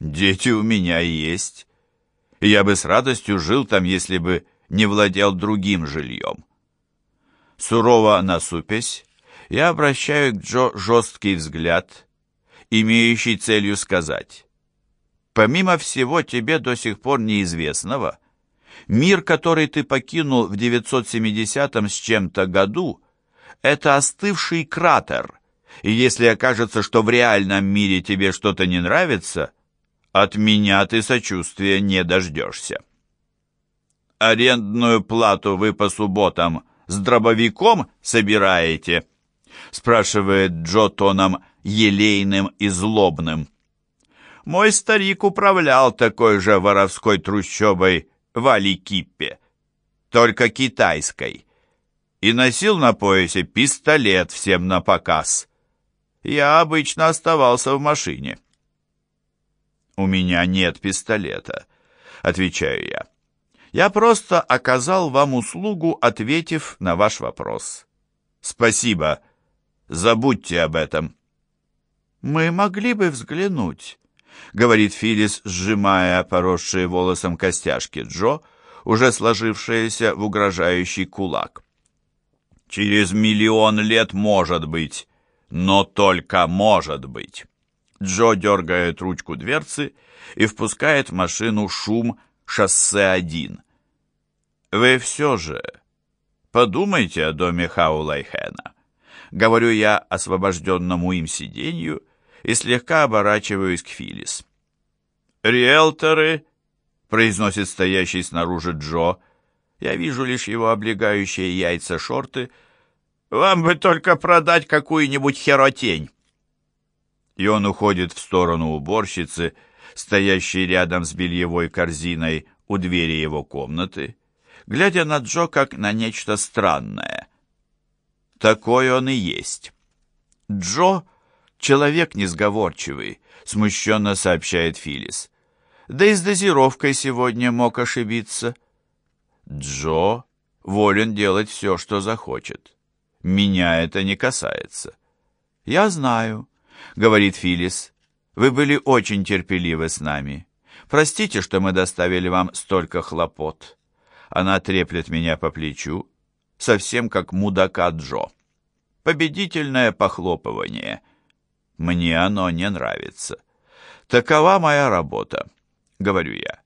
Дети у меня есть. Я бы с радостью жил там, если бы не владел другим жильем. Сурово насупясь, я обращаю к Джо жесткий взгляд, имеющий целью сказать. Помимо всего тебе до сих пор неизвестного, мир, который ты покинул в 970 с чем-то году, это остывший кратер, и если окажется, что в реальном мире тебе что-то не нравится, от меня ты сочувствия не дождешься. Арендную плату вы по субботам с дробовиком собираете?» спрашивает Джо тоном елейным и злобным. Мой старик управлял такой же воровской трущобой в Аликиппе, только китайской, и носил на поясе пистолет всем на показ. Я обычно оставался в машине. «У меня нет пистолета», — отвечаю я. «Я просто оказал вам услугу, ответив на ваш вопрос. Спасибо. Забудьте об этом». «Мы могли бы взглянуть», — говорит Филлис, сжимая поросшие волосом костяшки Джо, уже сложившиеся в угрожающий кулак. «Через миллион лет может быть, но только может быть». Джо дергает ручку дверцы и впускает в машину шум «Шоссе-1». «Вы все же подумайте о доме Хаулайхена», — говорю я освобожденному им сиденью и слегка оборачиваюсь к Филис. «Риэлторы», — произносит стоящий снаружи Джо, я вижу лишь его облегающие яйца шорты, «вам бы только продать какую-нибудь херотень» и он уходит в сторону уборщицы, стоящей рядом с бельевой корзиной у двери его комнаты, глядя на Джо как на нечто странное. Такой он и есть. Джо — человек несговорчивый, смущенно сообщает Филис. Да и с дозировкой сегодня мог ошибиться. Джо волен делать все, что захочет. Меня это не касается. Я знаю, — говорит Филис. «Вы были очень терпеливы с нами. Простите, что мы доставили вам столько хлопот». Она треплет меня по плечу, совсем как мудака Джо. Победительное похлопывание. Мне оно не нравится. Такова моя работа, говорю я.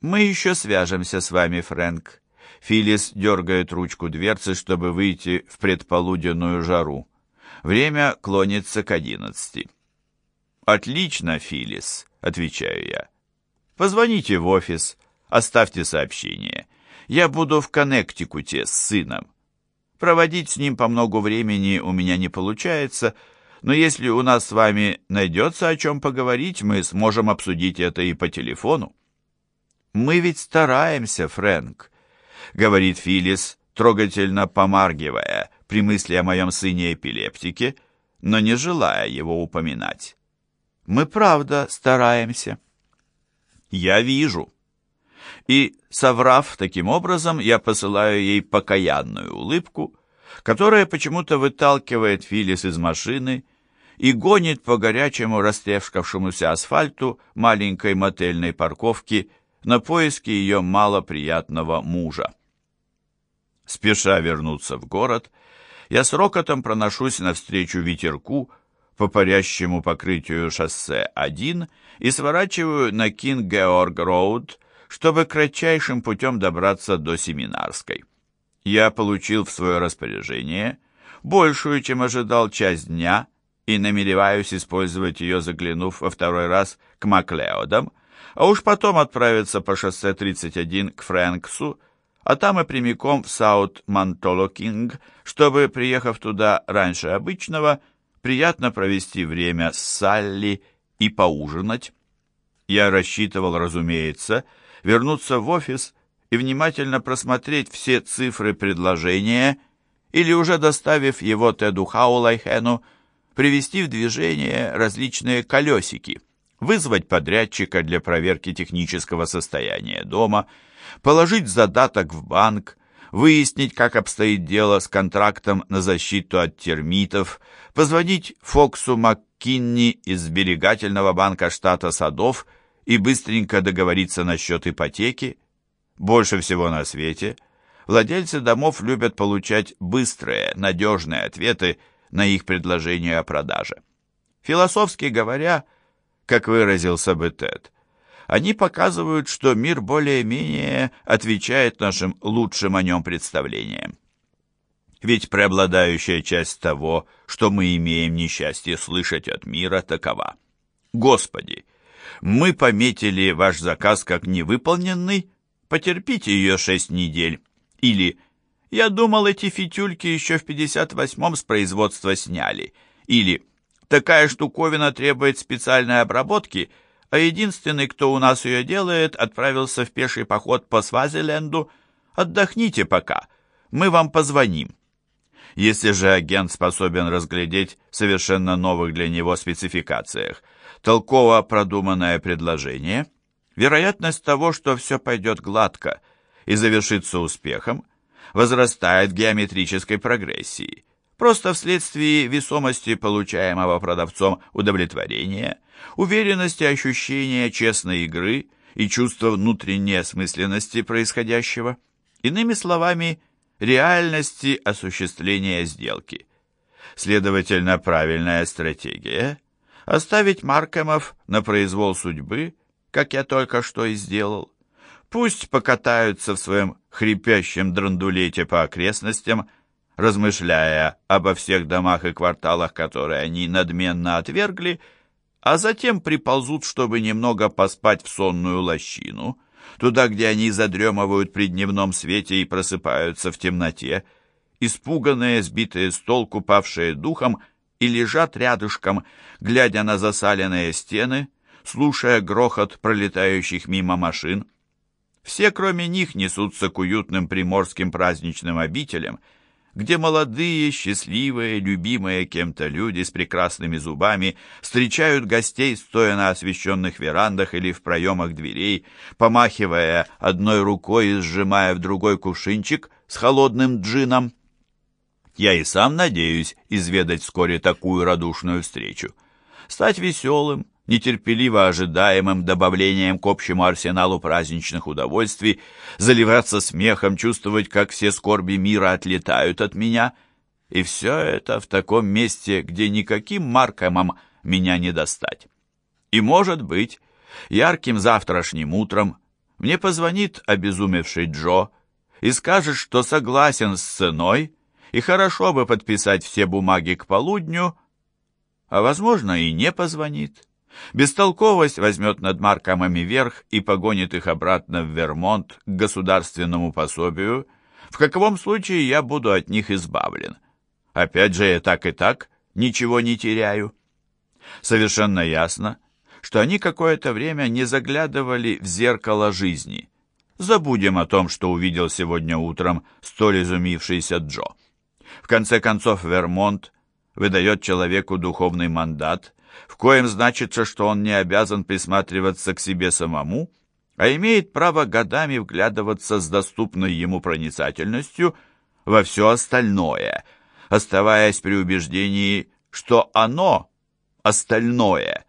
Мы еще свяжемся с вами, Фрэнк. Филис дергает ручку дверцы, чтобы выйти в предполуденную жару. Время клонится к одиннадцати. «Отлично, Филис», — отвечаю я. «Позвоните в офис, оставьте сообщение. Я буду в Коннектикуте с сыном. Проводить с ним по много времени у меня не получается, но если у нас с вами найдется о чем поговорить, мы сможем обсудить это и по телефону». «Мы ведь стараемся, Фрэнк», — говорит Филис, трогательно помаргивая при мысли о моем сыне-эпилептике, но не желая его упоминать. «Мы правда стараемся». «Я вижу». И, соврав таким образом, я посылаю ей покаянную улыбку, которая почему-то выталкивает Филис из машины и гонит по горячему растрескавшемуся асфальту маленькой мотельной парковки на поиски ее малоприятного мужа. Спеша вернуться в город, я с рокотом проношусь навстречу ветерку по парящему покрытию шоссе 1 и сворачиваю на Кинг-Георг-Роуд, чтобы кратчайшим путем добраться до Семинарской. Я получил в свое распоряжение большую, чем ожидал, часть дня и намереваюсь использовать ее, заглянув во второй раз к Маклеодам, а уж потом отправиться по шоссе 31 к Фрэнксу, а там и прямиком в Саут-Мантолокинг, чтобы, приехав туда раньше обычного, приятно провести время с Салли и поужинать. Я рассчитывал, разумеется, вернуться в офис и внимательно просмотреть все цифры предложения или, уже доставив его Теду Хаулайхену, привести в движение различные колесики, вызвать подрядчика для проверки технического состояния дома – положить задаток в банк, выяснить, как обстоит дело с контрактом на защиту от термитов, позвонить Фоксу МакКинни из сберегательного банка штата Садов и быстренько договориться насчет ипотеки. Больше всего на свете владельцы домов любят получать быстрые, надежные ответы на их предложения о продаже. Философски говоря, как выразился бы Тед, они показывают, что мир более-менее отвечает нашим лучшим о нем представлениям. Ведь преобладающая часть того, что мы имеем несчастье слышать от мира, такова. Господи, мы пометили ваш заказ как невыполненный, потерпите ее шесть недель. Или я думал, эти фитюльки еще в 58-м с производства сняли. Или такая штуковина требует специальной обработки – а единственный, кто у нас ее делает, отправился в пеший поход по Свазиленду. Отдохните пока, мы вам позвоним. Если же агент способен разглядеть в совершенно новых для него спецификациях толково продуманное предложение, вероятность того, что все пойдет гладко и завершится успехом, возрастает в геометрической прогрессии, просто вследствие весомости получаемого продавцом удовлетворения, уверенности ощущения честной игры и чувства внутренней осмысленности происходящего. Иными словами, реальности осуществления сделки. Следовательно, правильная стратегия – оставить Маркемов на произвол судьбы, как я только что и сделал. Пусть покатаются в своем хрипящем драндулете по окрестностям, размышляя обо всех домах и кварталах, которые они надменно отвергли, а затем приползут, чтобы немного поспать в сонную лощину, туда, где они задремывают при дневном свете и просыпаются в темноте, испуганные, сбитые с толку, павшие духом, и лежат рядышком, глядя на засаленные стены, слушая грохот пролетающих мимо машин. Все, кроме них, несутся к уютным приморским праздничным обителям — где молодые, счастливые, любимые кем-то люди с прекрасными зубами встречают гостей, стоя на освещенных верандах или в проемах дверей, помахивая одной рукой и сжимая в другой кувшинчик с холодным джином. Я и сам надеюсь изведать вскоре такую радушную встречу. Стать веселым, нетерпеливо ожидаемым добавлением к общему арсеналу праздничных удовольствий, заливаться смехом, чувствовать, как все скорби мира отлетают от меня. И все это в таком месте, где никаким Маркомом меня не достать. И, может быть, ярким завтрашним утром мне позвонит обезумевший Джо и скажет, что согласен с ценой, и хорошо бы подписать все бумаги к полудню, а, возможно, и не позвонит. Бестолковость возьмет над Маркомами верх и погонит их обратно в Вермонт к государственному пособию. В каковом случае я буду от них избавлен. Опять же, я так и так ничего не теряю. Совершенно ясно, что они какое-то время не заглядывали в зеркало жизни. Забудем о том, что увидел сегодня утром столь изумившийся Джо. В конце концов, Вермонт выдает человеку духовный мандат, в коем значится, что он не обязан присматриваться к себе самому, а имеет право годами вглядываться с доступной ему проницательностью во все остальное, оставаясь при убеждении, что оно, остальное,